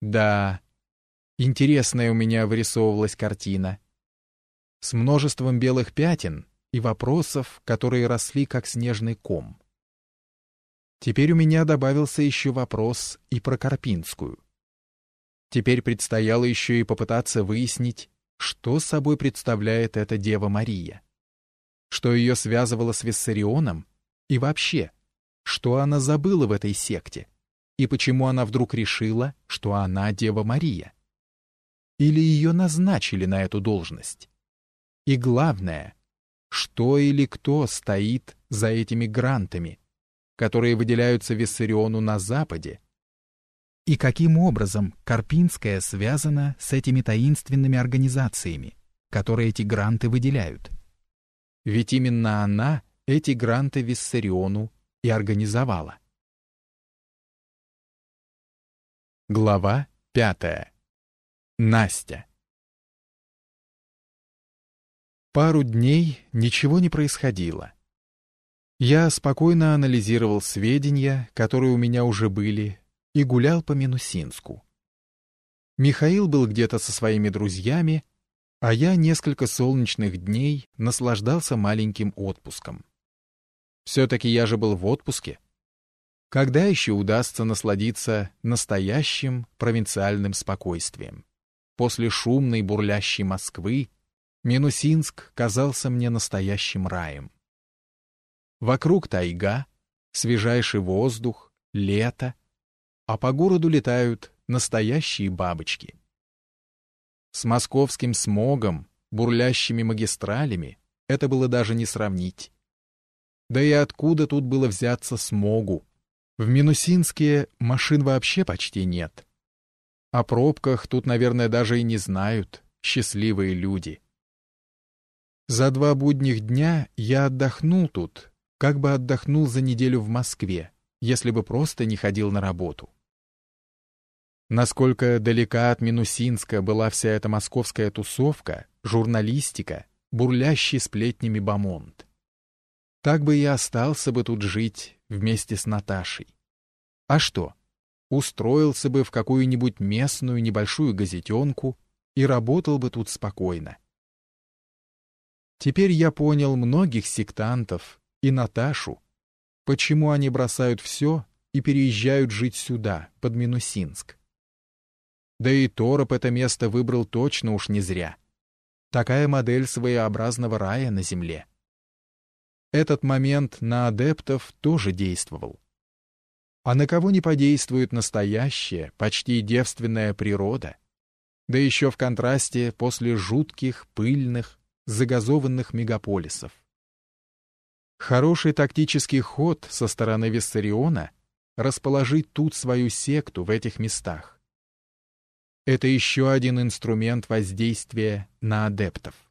Да, интересная у меня вырисовывалась картина. С множеством белых пятен и вопросов, которые росли как снежный ком. Теперь у меня добавился еще вопрос и про Карпинскую. Теперь предстояло еще и попытаться выяснить, что собой представляет эта Дева Мария. Что ее связывало с Виссарионом и вообще, что она забыла в этой секте и почему она вдруг решила, что она Дева Мария. Или ее назначили на эту должность. И главное, что или кто стоит за этими грантами, которые выделяются Виссариону на Западе, и каким образом Карпинская связана с этими таинственными организациями, которые эти гранты выделяют. Ведь именно она эти гранты Виссариону и организовала. Глава пятая. Настя. Пару дней ничего не происходило. Я спокойно анализировал сведения, которые у меня уже были, и гулял по Минусинску. Михаил был где-то со своими друзьями, а я несколько солнечных дней наслаждался маленьким отпуском. Все-таки я же был в отпуске. Когда еще удастся насладиться настоящим провинциальным спокойствием? После шумной бурлящей Москвы Минусинск казался мне настоящим раем. Вокруг тайга, свежайший воздух, лето, а по городу летают настоящие бабочки. С московским смогом, бурлящими магистралями это было даже не сравнить. Да и откуда тут было взяться смогу? В Минусинске машин вообще почти нет. О пробках тут, наверное, даже и не знают счастливые люди. За два будних дня я отдохнул тут, как бы отдохнул за неделю в Москве, если бы просто не ходил на работу. Насколько далека от Минусинска была вся эта московская тусовка, журналистика, бурлящий сплетнями бомонд. Так бы и остался бы тут жить вместе с Наташей. А что? Устроился бы в какую-нибудь местную небольшую газетенку и работал бы тут спокойно. Теперь я понял многих сектантов и Наташу, почему они бросают все и переезжают жить сюда, под Минусинск. Да и Тороп это место выбрал точно уж не зря. Такая модель своеобразного рая на земле. Этот момент на адептов тоже действовал. А на кого не подействует настоящая, почти девственная природа? Да еще в контрасте после жутких, пыльных, загазованных мегаполисов. Хороший тактический ход со стороны Виссариона — расположить тут свою секту в этих местах. Это еще один инструмент воздействия на адептов.